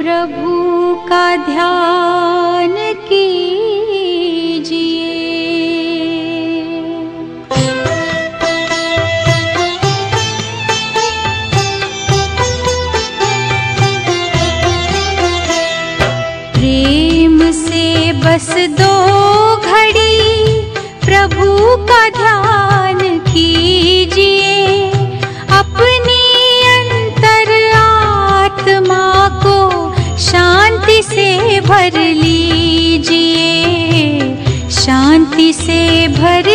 का ध्यान कीजिए। प्रेम से बस दो घड़ी प्रभु का भर लीजिए शांति से भर